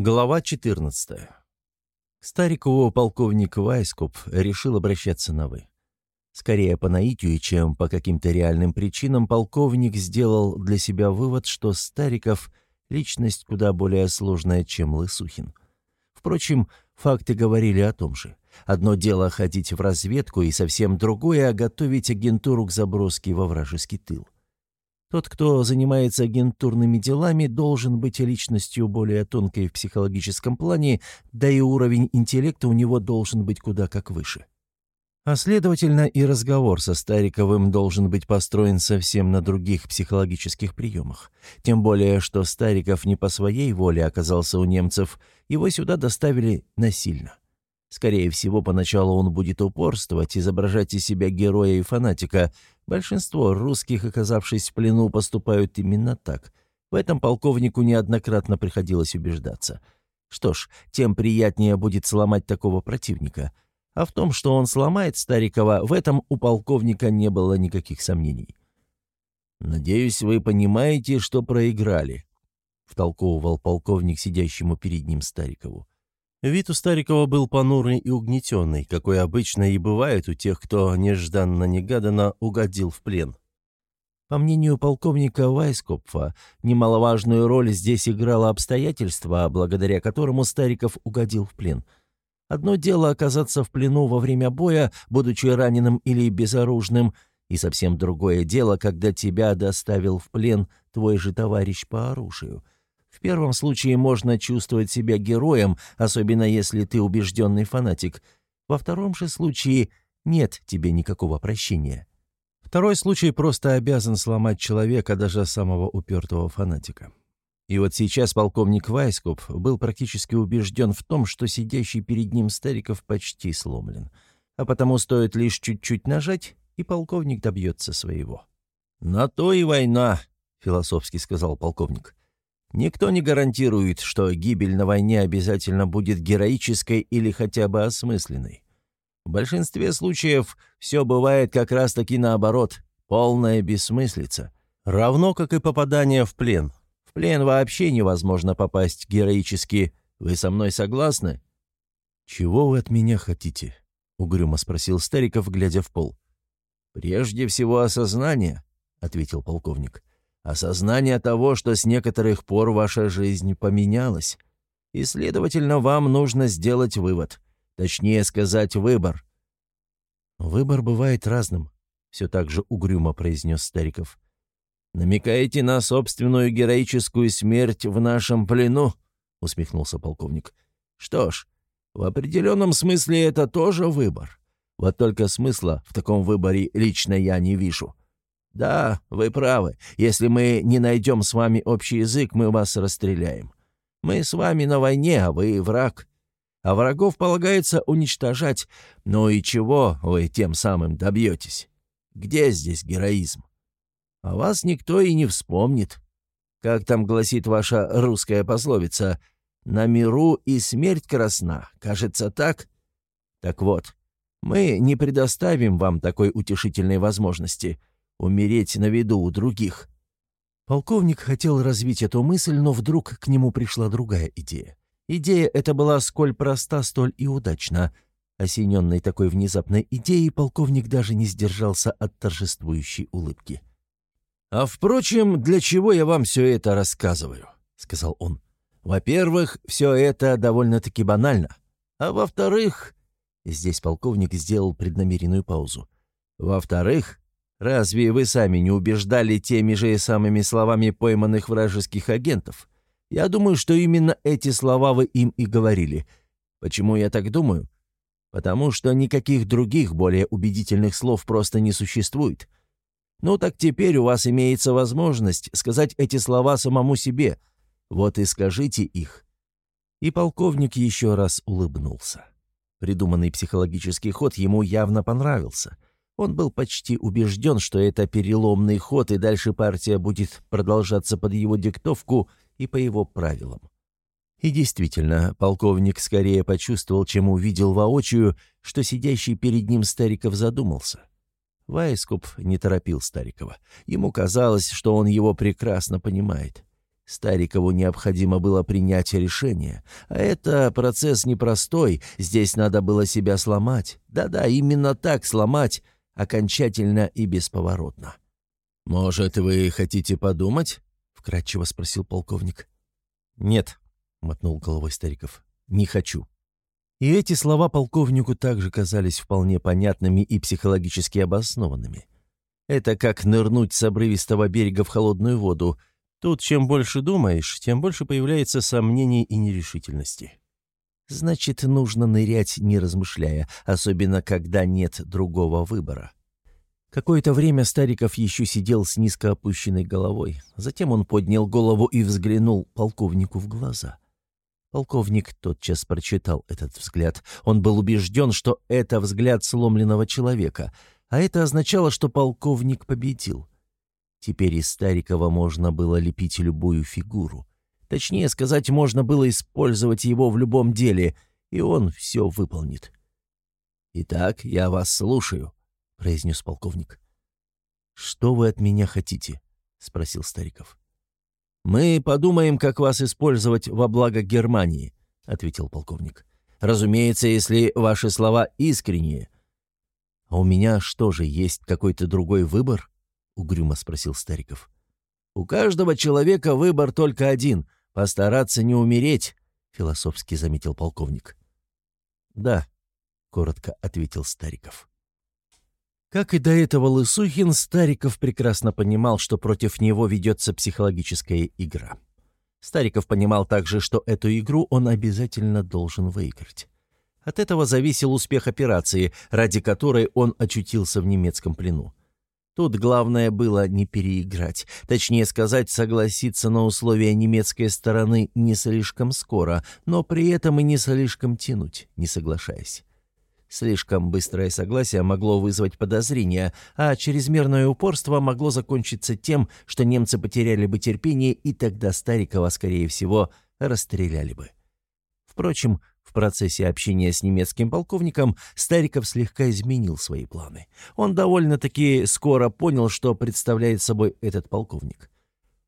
Глава 14. К Старикову полковник Вайскоп решил обращаться на «вы». Скорее по наитию, чем по каким-то реальным причинам, полковник сделал для себя вывод, что Стариков — личность куда более сложная, чем Лысухин. Впрочем, факты говорили о том же. Одно дело ходить в разведку, и совсем другое — готовить агентуру к заброске во вражеский тыл. Тот, кто занимается агентурными делами, должен быть личностью более тонкой в психологическом плане, да и уровень интеллекта у него должен быть куда как выше. А следовательно, и разговор со Стариковым должен быть построен совсем на других психологических приемах. Тем более, что Стариков не по своей воле оказался у немцев, его сюда доставили насильно. Скорее всего, поначалу он будет упорствовать, изображать из себя героя и фанатика. Большинство русских, оказавшись в плену, поступают именно так. В этом полковнику неоднократно приходилось убеждаться. Что ж, тем приятнее будет сломать такого противника. А в том, что он сломает Старикова, в этом у полковника не было никаких сомнений. «Надеюсь, вы понимаете, что проиграли», — втолковывал полковник сидящему перед ним Старикову. Вид у Старикова был понурый и угнетенный, какой обычно и бывает у тех, кто нежданно-негаданно угодил в плен. По мнению полковника Вайскопфа, немаловажную роль здесь играло обстоятельство, благодаря которому Стариков угодил в плен. Одно дело оказаться в плену во время боя, будучи раненым или безоружным, и совсем другое дело, когда тебя доставил в плен твой же товарищ по оружию — в первом случае можно чувствовать себя героем, особенно если ты убежденный фанатик. Во втором же случае нет тебе никакого прощения. Второй случай просто обязан сломать человека, даже самого упертого фанатика. И вот сейчас полковник Вайскоп был практически убежден в том, что сидящий перед ним Стариков почти сломлен. А потому стоит лишь чуть-чуть нажать, и полковник добьется своего. «На то и война», — философски сказал полковник. Никто не гарантирует, что гибель на войне обязательно будет героической или хотя бы осмысленной. В большинстве случаев все бывает как раз-таки наоборот, полная бессмыслица. Равно как и попадание в плен. В плен вообще невозможно попасть героически. Вы со мной согласны? «Чего вы от меня хотите?» — угрюмо спросил Стариков, глядя в пол. «Прежде всего осознание», — ответил полковник. Осознание того, что с некоторых пор ваша жизнь поменялась. И, следовательно, вам нужно сделать вывод. Точнее сказать, выбор. «Выбор бывает разным», — все так же угрюмо произнес Стариков. «Намекаете на собственную героическую смерть в нашем плену?» — усмехнулся полковник. «Что ж, в определенном смысле это тоже выбор. Вот только смысла в таком выборе лично я не вижу. «Да, вы правы. Если мы не найдем с вами общий язык, мы вас расстреляем. Мы с вами на войне, а вы враг. А врагов полагается уничтожать. Ну и чего вы тем самым добьетесь? Где здесь героизм? А вас никто и не вспомнит. Как там гласит ваша русская пословица, «На миру и смерть красна», кажется так? Так вот, мы не предоставим вам такой утешительной возможности» умереть на виду у других. Полковник хотел развить эту мысль, но вдруг к нему пришла другая идея. Идея эта была сколь проста, столь и удачна. Осененный такой внезапной идеей, полковник даже не сдержался от торжествующей улыбки. «А впрочем, для чего я вам все это рассказываю?» — сказал он. «Во-первых, все это довольно-таки банально. А во-вторых...» Здесь полковник сделал преднамеренную паузу. «Во-вторых, Разве вы сами не убеждали теми же самыми словами пойманных вражеских агентов? Я думаю, что именно эти слова вы им и говорили. Почему я так думаю? Потому что никаких других более убедительных слов просто не существует. Ну так теперь у вас имеется возможность сказать эти слова самому себе. Вот и скажите их». И полковник еще раз улыбнулся. Придуманный психологический ход ему явно понравился — он был почти убежден, что это переломный ход, и дальше партия будет продолжаться под его диктовку и по его правилам. И действительно, полковник скорее почувствовал, чем увидел воочию, что сидящий перед ним Стариков задумался. Вайскоп не торопил Старикова. Ему казалось, что он его прекрасно понимает. Старикову необходимо было принять решение. А это процесс непростой, здесь надо было себя сломать. Да-да, именно так сломать, окончательно и бесповоротно. «Может, вы хотите подумать?» — вкратчиво спросил полковник. «Нет», — мотнул головой Стариков, — «не хочу». И эти слова полковнику также казались вполне понятными и психологически обоснованными. Это как нырнуть с обрывистого берега в холодную воду, Тут чем больше думаешь, тем больше появляется сомнений и нерешительности. Значит, нужно нырять, не размышляя, особенно когда нет другого выбора. Какое-то время Стариков еще сидел с низко опущенной головой. Затем он поднял голову и взглянул полковнику в глаза. Полковник тотчас прочитал этот взгляд. Он был убежден, что это взгляд сломленного человека, а это означало, что полковник победил. Теперь из Старикова можно было лепить любую фигуру. Точнее сказать, можно было использовать его в любом деле, и он все выполнит. «Итак, я вас слушаю», — произнес полковник. «Что вы от меня хотите?» — спросил Стариков. «Мы подумаем, как вас использовать во благо Германии», — ответил полковник. «Разумеется, если ваши слова искренние». «А у меня что же, есть какой-то другой выбор?» угрюмо спросил Стариков. «У каждого человека выбор только один — постараться не умереть», — философски заметил полковник. «Да», — коротко ответил Стариков. Как и до этого Лысухин, Стариков прекрасно понимал, что против него ведется психологическая игра. Стариков понимал также, что эту игру он обязательно должен выиграть. От этого зависел успех операции, ради которой он очутился в немецком плену. Тут главное было не переиграть, точнее сказать, согласиться на условия немецкой стороны не слишком скоро, но при этом и не слишком тянуть, не соглашаясь. Слишком быстрое согласие могло вызвать подозрения, а чрезмерное упорство могло закончиться тем, что немцы потеряли бы терпение, и тогда Старикова, скорее всего, расстреляли бы. Впрочем, в процессе общения с немецким полковником Стариков слегка изменил свои планы. Он довольно-таки скоро понял, что представляет собой этот полковник.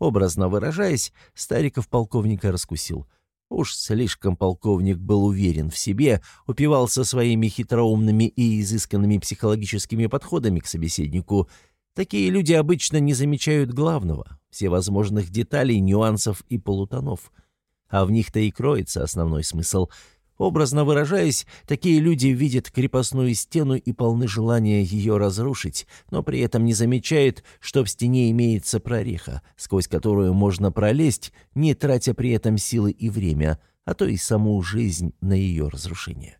Образно выражаясь, Стариков полковника раскусил. Уж слишком полковник был уверен в себе, упивался своими хитроумными и изысканными психологическими подходами к собеседнику. Такие люди обычно не замечают главного, всевозможных деталей, нюансов и полутонов. А в них-то и кроется основной смысл — Образно выражаясь, такие люди видят крепостную стену и полны желания ее разрушить, но при этом не замечают, что в стене имеется прореха, сквозь которую можно пролезть, не тратя при этом силы и время, а то и саму жизнь на ее разрушение.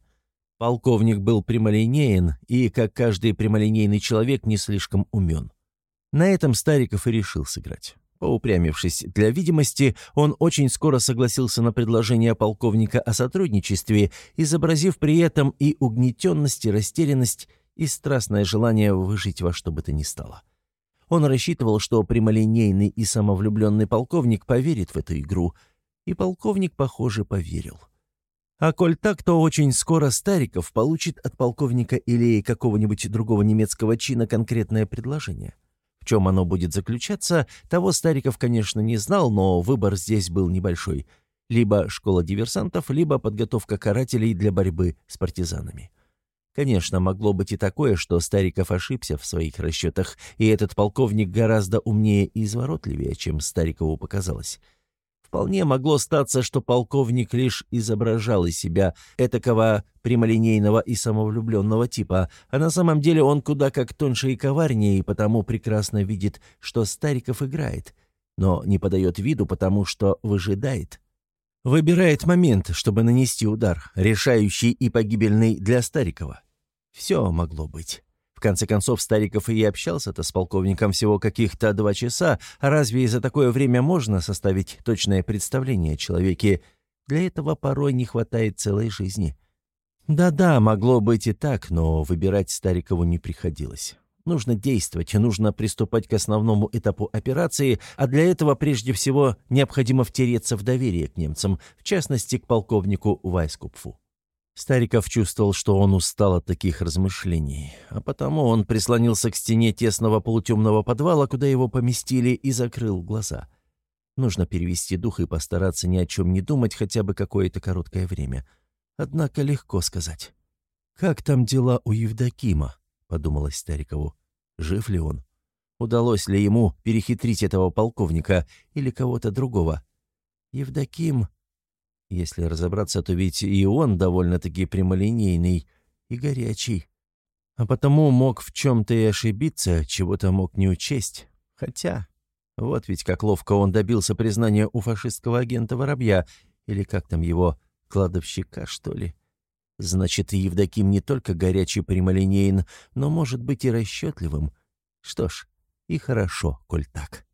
Полковник был прямолинеен и, как каждый прямолинейный человек, не слишком умен. На этом Стариков и решил сыграть. Поупрямившись для видимости, он очень скоро согласился на предложение полковника о сотрудничестве, изобразив при этом и угнетенность, и растерянность, и страстное желание выжить во что бы то ни стало. Он рассчитывал, что прямолинейный и самовлюбленный полковник поверит в эту игру, и полковник, похоже, поверил. А коль так, то очень скоро Стариков получит от полковника или какого-нибудь другого немецкого чина конкретное предложение. В чем оно будет заключаться, того Стариков, конечно, не знал, но выбор здесь был небольшой. Либо школа диверсантов, либо подготовка карателей для борьбы с партизанами. Конечно, могло быть и такое, что Стариков ошибся в своих расчетах, и этот полковник гораздо умнее и изворотливее, чем Старикову показалось. Вполне могло статься, что полковник лишь изображал из себя этакого прямолинейного и самовлюбленного типа, а на самом деле он куда как тоньше и коварнее, и потому прекрасно видит, что Стариков играет, но не подает виду, потому что выжидает. Выбирает момент, чтобы нанести удар, решающий и погибельный для Старикова. Все могло быть конце концов, Стариков и общался-то с полковником всего каких-то два часа, а разве за такое время можно составить точное представление о человеке? Для этого порой не хватает целой жизни. Да-да, могло быть и так, но выбирать Старикову не приходилось. Нужно действовать, нужно приступать к основному этапу операции, а для этого прежде всего необходимо втереться в доверие к немцам, в частности к полковнику Вайскупфу. Стариков чувствовал, что он устал от таких размышлений, а потому он прислонился к стене тесного полутемного подвала, куда его поместили, и закрыл глаза. Нужно перевести дух и постараться ни о чем не думать хотя бы какое-то короткое время. Однако легко сказать. «Как там дела у Евдокима?» — подумалось Старикову. «Жив ли он? Удалось ли ему перехитрить этого полковника или кого-то другого? Евдоким...» Если разобраться, то ведь и он довольно-таки прямолинейный и горячий. А потому мог в чем-то и ошибиться, чего-то мог не учесть. Хотя, вот ведь как ловко он добился признания у фашистского агента Воробья, или как там его, кладовщика, что ли. Значит, Евдоким не только горячий прямолинеен, но может быть и расчетливым. Что ж, и хорошо, коль так.